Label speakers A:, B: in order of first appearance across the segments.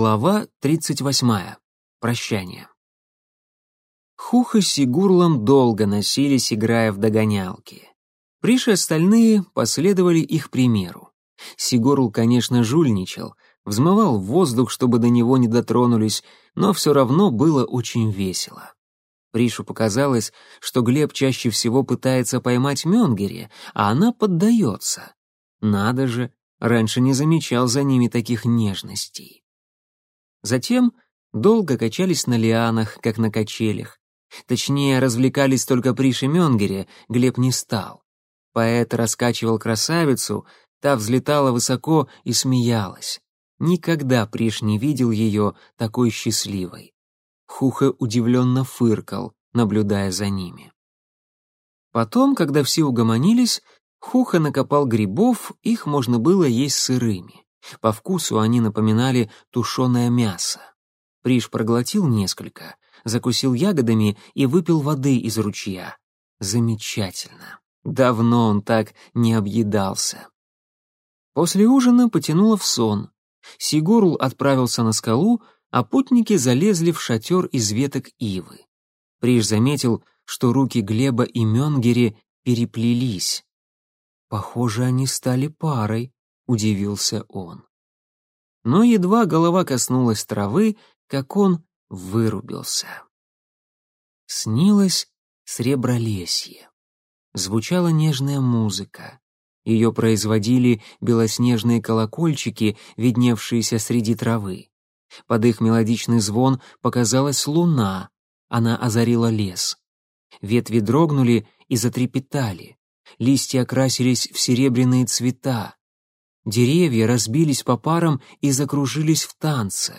A: Глава 38. Прощание. Хуха с Сигурлом долго носились, играя в догонялки. Приши остальные последовали их примеру. Сигурл, конечно, жульничал, взмывал в воздух, чтобы до него не дотронулись, но все равно было очень весело. Пришу показалось, что Глеб чаще всего пытается поймать Мёнгере, а она поддается. Надо же, раньше не замечал за ними таких нежностей. Затем долго качались на лианах, как на качелях. Точнее, развлекались только при Шеменгере, Глеб не стал. Поэт раскачивал красавицу, та взлетала высоко и смеялась. Никогда Приш не видел ее такой счастливой. Хуха удивленно фыркал, наблюдая за ними. Потом, когда все угомонились, Хуха накопал грибов, их можно было есть сырыми. По вкусу они напоминали тушеное мясо. Приш проглотил несколько, закусил ягодами и выпил воды из ручья. Замечательно. Давно он так не объедался. После ужина потянуло в сон. Сигурл отправился на скалу, а путники залезли в шатер из веток ивы. Приш заметил, что руки Глеба и Менгери переплелись. Похоже, они стали парой удивился он. Но едва голова коснулась травы, как он вырубился. Снилось сребролесье. Звучала нежная музыка. Ее производили белоснежные колокольчики, видневшиеся среди травы. Под их мелодичный звон показалась луна. Она озарила лес. Ветви дрогнули и затрепетали. Листья окрасились в серебряные цвета. Деревья разбились по парам и закружились в танце.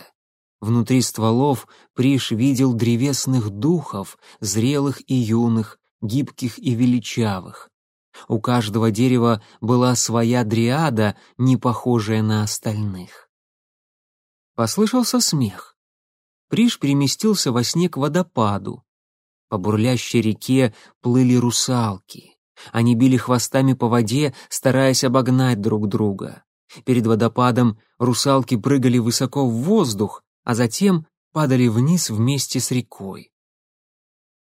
A: Внутри стволов Приш видел древесных духов, зрелых и юных, гибких и величавых. У каждого дерева была своя дриада, не похожая на остальных. Послышался смех. Приш переместился во сне к водопаду. По бурлящей реке плыли русалки. Они били хвостами по воде, стараясь обогнать друг друга. Перед водопадом русалки прыгали высоко в воздух, а затем падали вниз вместе с рекой.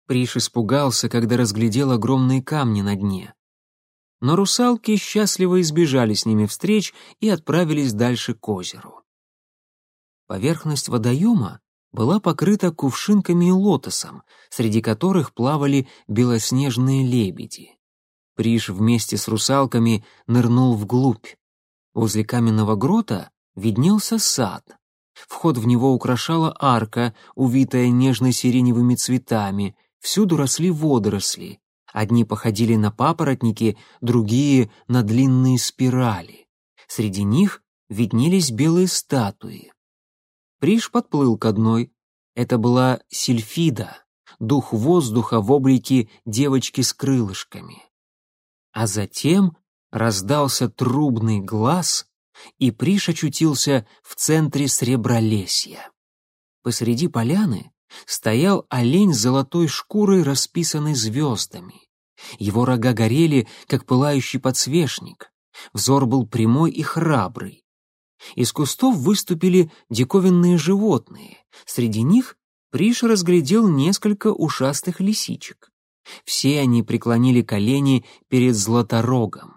A: Приш испугался, когда разглядел огромные камни на дне. Но русалки счастливо избежали с ними встреч и отправились дальше к озеру. Поверхность водоема была покрыта кувшинками и лотосом, среди которых плавали белоснежные лебеди. Приш вместе с русалками нырнул вглубь. Возле каменного грота виднелся сад. Вход в него украшала арка, увитая нежно-сиреневыми цветами. Всюду росли водоросли. Одни походили на папоротники, другие — на длинные спирали. Среди них виднелись белые статуи. Приш подплыл к одной. Это была Сильфида, дух воздуха в облике девочки с крылышками. А затем раздался трубный глаз, и Приш очутился в центре Сребролесья. Посреди поляны стоял олень с золотой шкурой, расписанной звездами. Его рога горели, как пылающий подсвечник. Взор был прямой и храбрый. Из кустов выступили диковинные животные. Среди них Приш разглядел несколько ушастых лисичек. Все они преклонили колени перед Златорогом.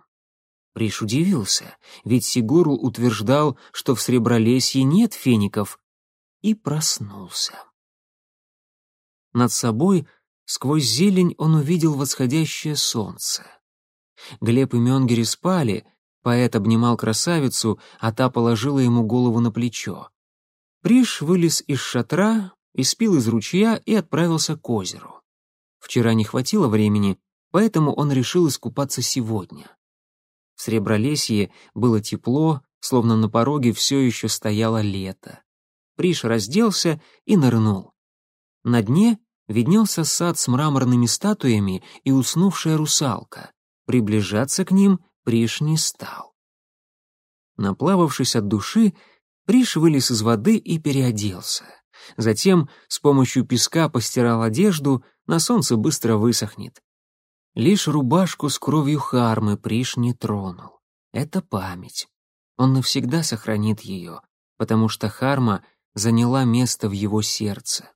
A: Приш удивился, ведь Сигурл утверждал, что в Сребролесье нет феников, и проснулся. Над собой, сквозь зелень, он увидел восходящее солнце. Глеб и Менгери спали, поэт обнимал красавицу, а та положила ему голову на плечо. Приш вылез из шатра, испил из ручья и отправился к озеру. Вчера не хватило времени, поэтому он решил искупаться сегодня. В Сребролесье было тепло, словно на пороге все еще стояло лето. Приш разделся и нырнул. На дне виднелся сад с мраморными статуями и уснувшая русалка. Приближаться к ним Приш не стал. Наплававшись от души, Приш вылез из воды и переоделся. Затем с помощью песка постирал одежду, на солнце быстро высохнет. Лишь рубашку с кровью Хармы Приш не тронул. Это память. Он навсегда сохранит ее, потому что Харма заняла место в его сердце.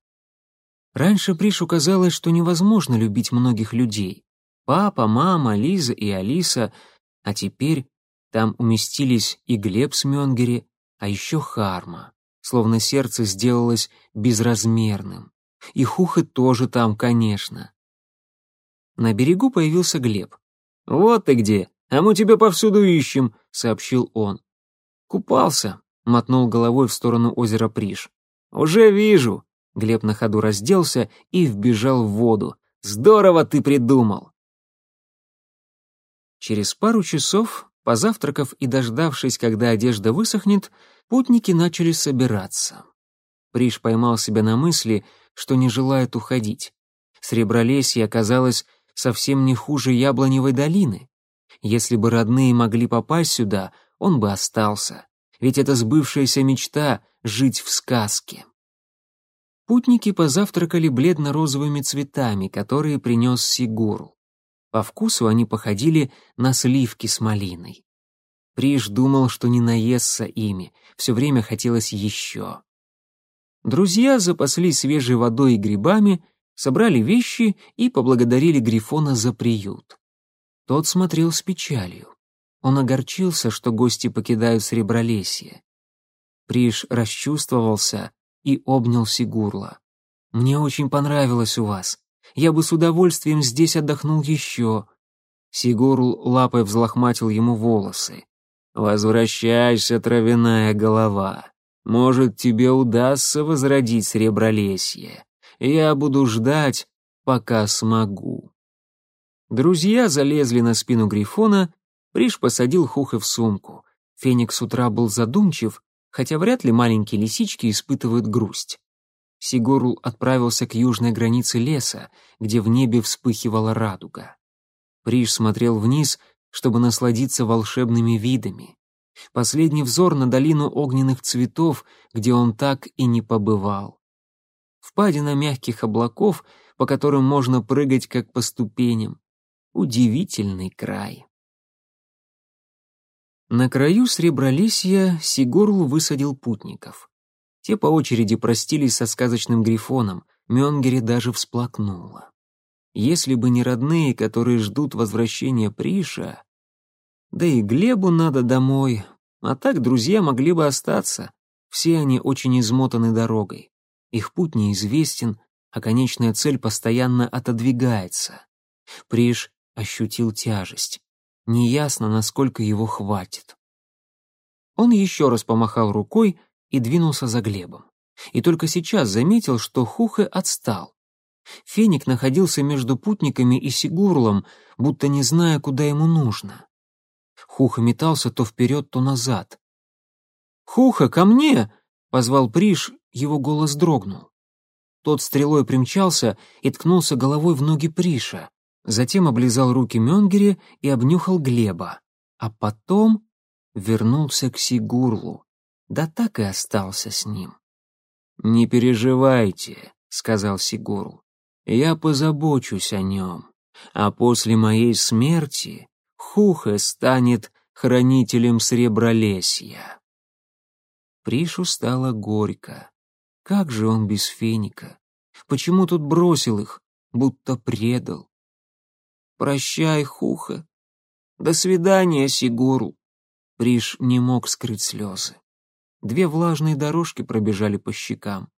A: Раньше Пришу казалось, что невозможно любить многих людей. Папа, мама, Лиза и Алиса, а теперь там уместились и Глеб с Мёнгери, а еще Харма, словно сердце сделалось безразмерным. И Хухы тоже там, конечно. На берегу появился Глеб. «Вот ты где! А мы тебя повсюду ищем!» — сообщил он. «Купался», — мотнул головой в сторону озера Приш. «Уже вижу!» — Глеб на ходу разделся и вбежал в воду. «Здорово ты придумал!» Через пару часов, позавтракав и дождавшись, когда одежда высохнет, путники начали собираться. Приш поймал себя на мысли, что не желает уходить. Сребролесье оказалось совсем не хуже Яблоневой долины. Если бы родные могли попасть сюда, он бы остался. Ведь это сбывшаяся мечта — жить в сказке. Путники позавтракали бледно-розовыми цветами, которые принес Сигуру. По вкусу они походили на сливки с малиной. Приш думал, что не наестся ими, все время хотелось еще. Друзья запаслись свежей водой и грибами, собрали вещи и поблагодарили Грифона за приют. Тот смотрел с печалью. Он огорчился, что гости покидают Сребролесье. Приш расчувствовался и обнял Сигурла. «Мне очень понравилось у вас. Я бы с удовольствием здесь отдохнул еще». Сигурл лапой взлохматил ему волосы. «Возвращайся, травяная голова. Может, тебе удастся возродить Сребролесье. Я буду ждать, пока смогу». Друзья залезли на спину Грифона, Приш посадил Хуха в сумку. Феникс утра был задумчив, хотя вряд ли маленькие лисички испытывают грусть. Сигурл отправился к южной границе леса, где в небе вспыхивала радуга. Приш смотрел вниз, чтобы насладиться волшебными видами. Последний взор на долину огненных цветов, где он так и не побывал впадина мягких облаков, по которым можно прыгать как по ступеням. Удивительный край. На краю Сребролесья Сигурл высадил путников. Те по очереди простились со сказочным грифоном, Мёнгере даже всплакнула. Если бы не родные, которые ждут возвращения Приша... Да и Глебу надо домой, а так друзья могли бы остаться. Все они очень измотаны дорогой. Их путь неизвестен, а конечная цель постоянно отодвигается. Приш ощутил тяжесть. Неясно, насколько его хватит. Он еще раз помахал рукой и двинулся за Глебом. И только сейчас заметил, что Хухе отстал. Феник находился между путниками и Сигурлом, будто не зная, куда ему нужно. Хуха метался то вперед, то назад. «Хуха, ко мне!» — позвал Приш, его голос дрогнул. Тот стрелой примчался и ткнулся головой в ноги Приша, затем облизал руки Мёнгере и обнюхал Глеба, а потом вернулся к Сигурлу, да так и остался с ним. «Не переживайте», — сказал Сигурл, — «я позабочусь о нем, а после моей смерти Хухе станет хранителем Сребролесья». Пришу стало горько. Как же он без феника? Почему тут бросил их, будто предал? Прощай, Хуха. До свидания, Сигуру. Приш не мог скрыть слезы. Две влажные дорожки пробежали по щекам.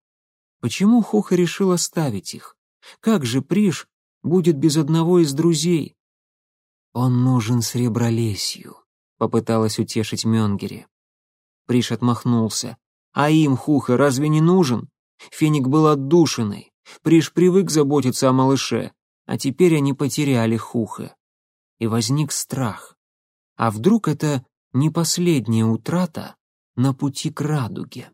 A: Почему Хуха решил оставить их? Как же Приш будет без одного из друзей? Он нужен сребролесью, попыталась утешить Мёнгере. Приш отмахнулся. А им Хуха разве не нужен? Феник был отдушенный. Приш привык заботиться о малыше, а теперь они потеряли Хуха. И возник страх. А вдруг это не последняя утрата на пути к радуге?